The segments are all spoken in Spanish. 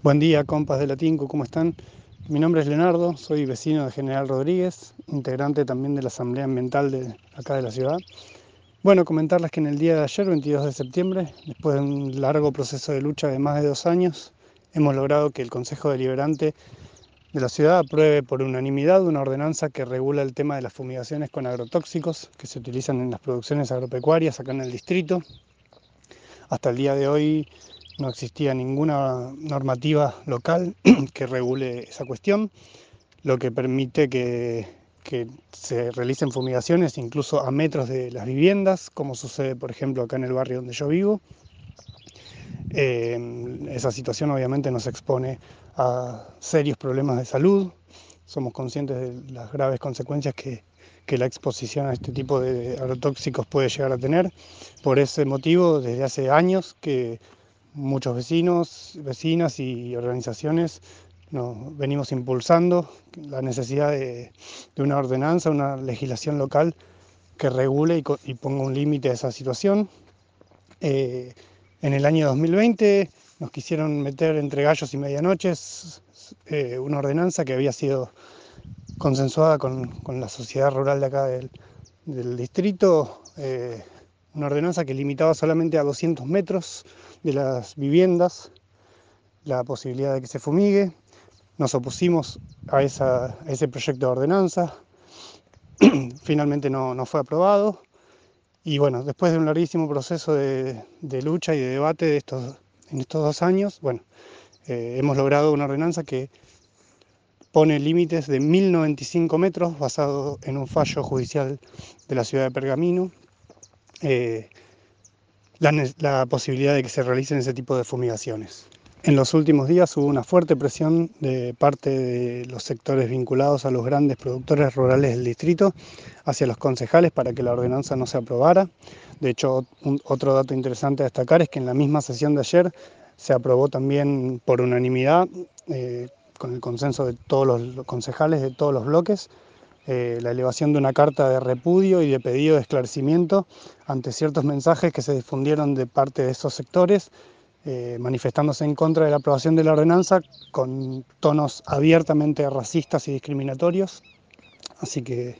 Buen día, compas de Latinco, ¿cómo están? Mi nombre es Leonardo, soy vecino de General Rodríguez, integrante también de la Asamblea Ambiental de acá de la ciudad. Bueno, comentarles que en el día de ayer, 22 de septiembre, después de un largo proceso de lucha de más de dos años, hemos logrado que el Consejo Deliberante de la ciudad apruebe por unanimidad una ordenanza que regula el tema de las fumigaciones con agrotóxicos que se utilizan en las producciones agropecuarias acá en el distrito. Hasta el día de hoy no existía ninguna normativa local que regule esa cuestión, lo que permite que, se realicen fumigaciones incluso a metros de las viviendas, como sucede por ejemplo acá en el barrio donde yo vivo. Eh, esa situación obviamente nos expone a serios problemas de salud, somos conscientes de las graves consecuencias que, que la exposición a este tipo de agrotóxicos puede llegar a tener. Por ese motivo, desde hace años que muchos vecinos, vecinas y organizaciones nos venimos impulsando la necesidad de, una ordenanza, una legislación local que regule y, ponga un límite a esa situación. Eh, en el año 2020 nos quisieron meter entre gallos y medianoches eh, una ordenanza que había sido consensuada con, la sociedad rural de acá del, distrito, eh, una ordenanza que limitaba solamente a 200 metros de las viviendas la posibilidad de que se fumigue. Nos opusimos a, ese proyecto de ordenanza. Finalmente no, fue aprobado. Y bueno, después de un larguísimo proceso de, lucha y de debate de estos, en estos dos años, bueno, eh, hemos logrado una ordenanza que pone límites de 1095 metros basado en un fallo judicial de la ciudad de Pergamino. Eh, la, posibilidad de que se realicen ese tipo de fumigaciones. En los últimos días hubo una fuerte presión de parte de los sectores vinculados a los grandes productores rurales del distrito hacia los concejales para que la ordenanza no se aprobara. De hecho, otro dato interesante a destacar es que en la misma sesión de ayer se aprobó también por unanimidad, eh, con el consenso de todos los concejales de todos los bloques, eh, la elevación de una carta de repudio y de pedido de esclarecimiento ante ciertos mensajes que se difundieron de parte de esos sectores, eh, manifestándose en contra de la aprobación de la ordenanza con tonos abiertamente racistas y discriminatorios. Así que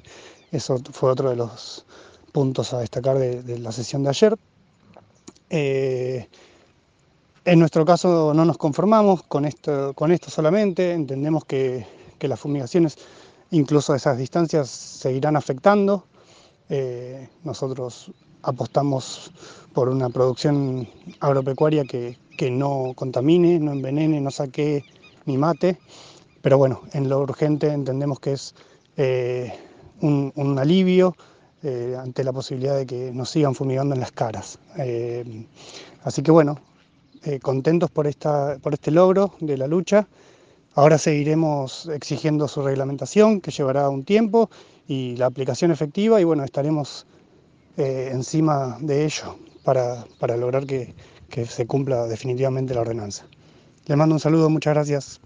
eso fue otro de los puntos a destacar de, la sesión de ayer. Eh, en nuestro caso no nos conformamos con esto, con esto solamente, entendemos que, que las fumigaciones Incluso esas distancias seguirán afectando. Eh, nosotros apostamos por una producción agropecuaria que, no contamine, no envenene, no saque ni mate. Pero bueno, en lo urgente entendemos que es eh, un, alivio eh, ante la posibilidad de que nos sigan fumigando en las caras. así que bueno, contentos por, esta, por este logro de la lucha. Ahora seguiremos exigiendo su reglamentación, que llevará un tiempo, y la aplicación efectiva, y bueno, estaremos eh, encima de ello para, lograr que, que se cumpla definitivamente la ordenanza. Le mando un saludo, muchas gracias.